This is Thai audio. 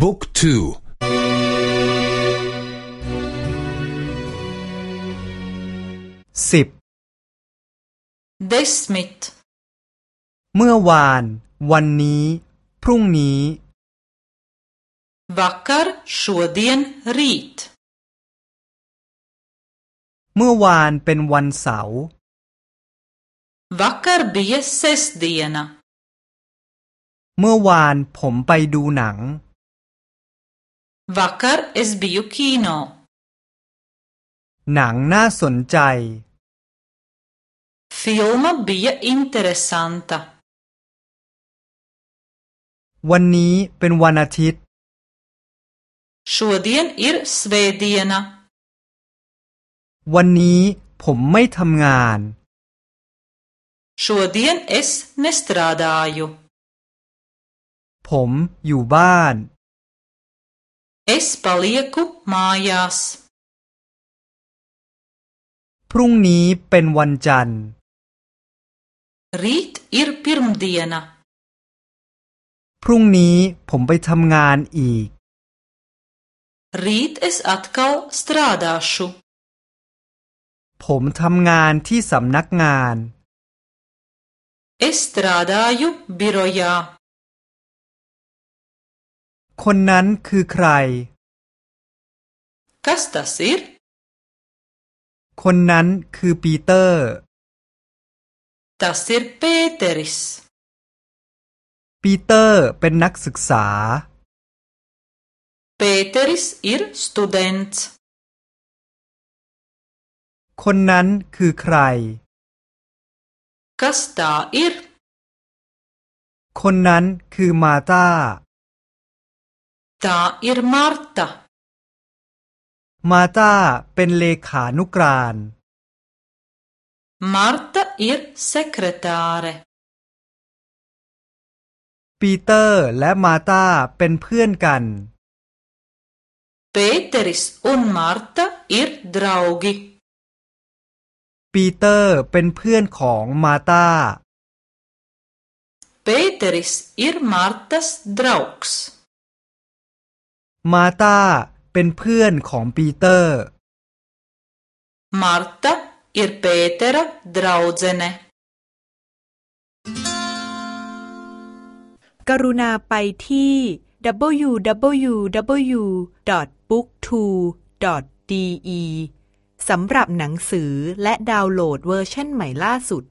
บุ๊กทูสิบเดสมิทเมื่อวาน วันนี้ พรุ่งนี้ vakar šodien rīt เมื่อวานเป็นวันเสาร์ vakar bija sestdiena เมื่อวานผมไปดูหนัง vakar es biju kino หนังน่าสนใจ filma bija interesanta วันนี้เป็นวันอาทิตย์ šodien ir svētdiena วันนี้ผมไม่ทำงาน šodien es nestrādāju ผมอยู่บ้าน es palieku mājās พรุ่งนี้เป็นวันจันทร์ rīt ir pirmdiena พรุ่งนี้ผมไปทำงานอีก rīt es atkal strādāšu ผมทำงานที่สำนักงาน es strādāju birojā คนนั้นคือใคร kas tas ir คนนั้นคือปีเตอร์ tas ir pēteris ปีเตอร์เป็นนักศึกษา pēteris ir students คนนั้นคือใคร kas tā ir คนนั้นคือมาตา tā ir marta มาตาเป็นเลขานุกราน marta ir sekretāre ปีเตอร์และมาตาเป็นเพื่อนกัน pēteris un marta ir draugi ปีเตอร์เป็นเพื่อนของมาตา pēteris ir martas draugs มาตาเป็นเพื่อนของปีเตอร์ marta ir pētera draudzene กรุณาไปที่ www.booktwo.de สำหรับหนังสือและดาวน์โหลดเวอร์ชันใหม่ล่าสุด